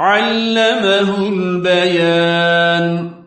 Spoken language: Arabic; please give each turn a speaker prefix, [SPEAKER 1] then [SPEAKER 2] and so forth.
[SPEAKER 1] علمه البيان.